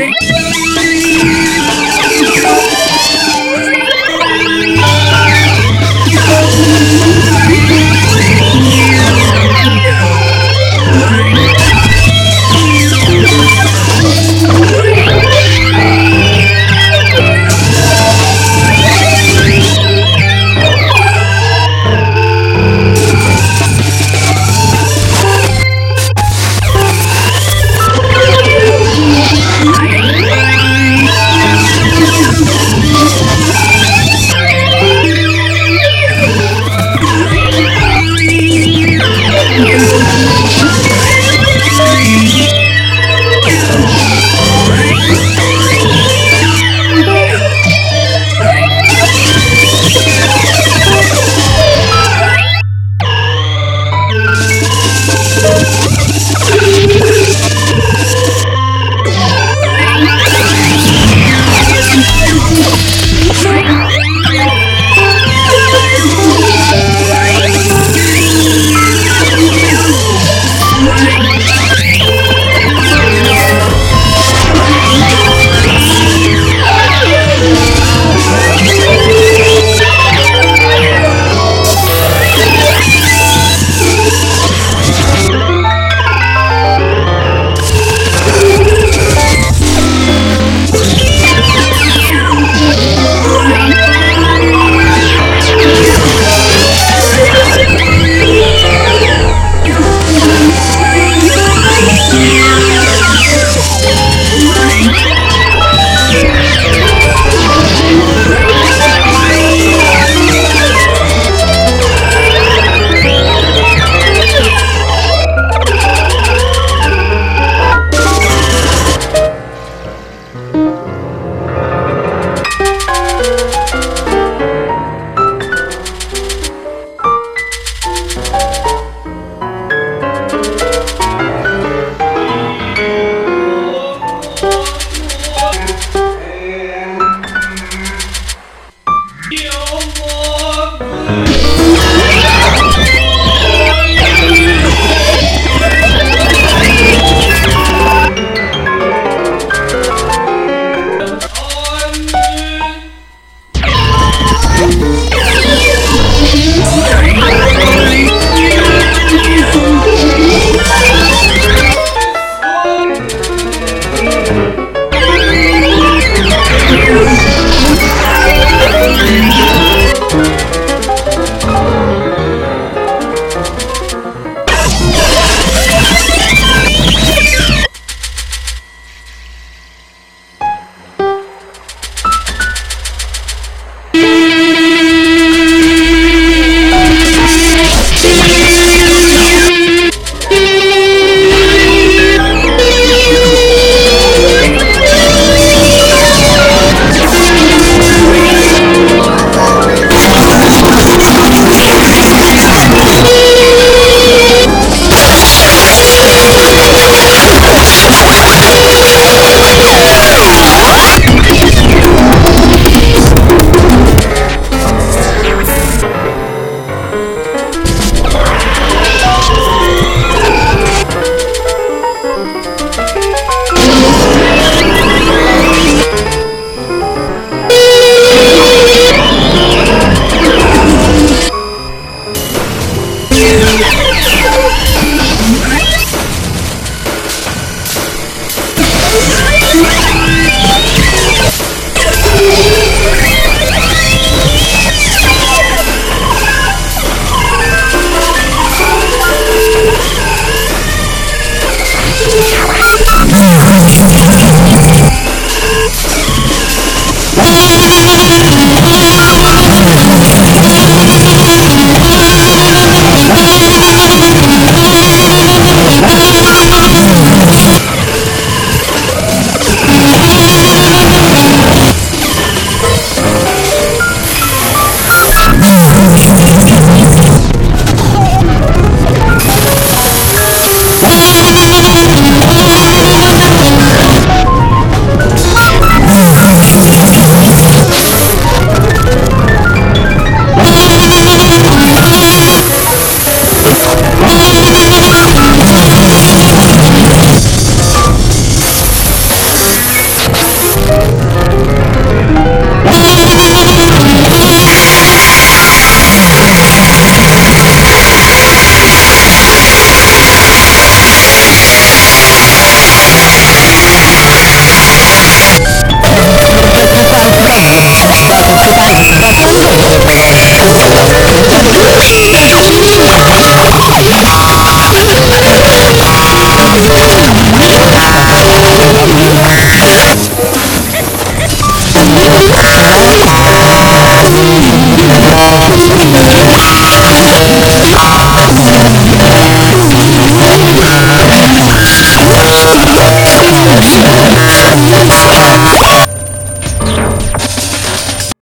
Ay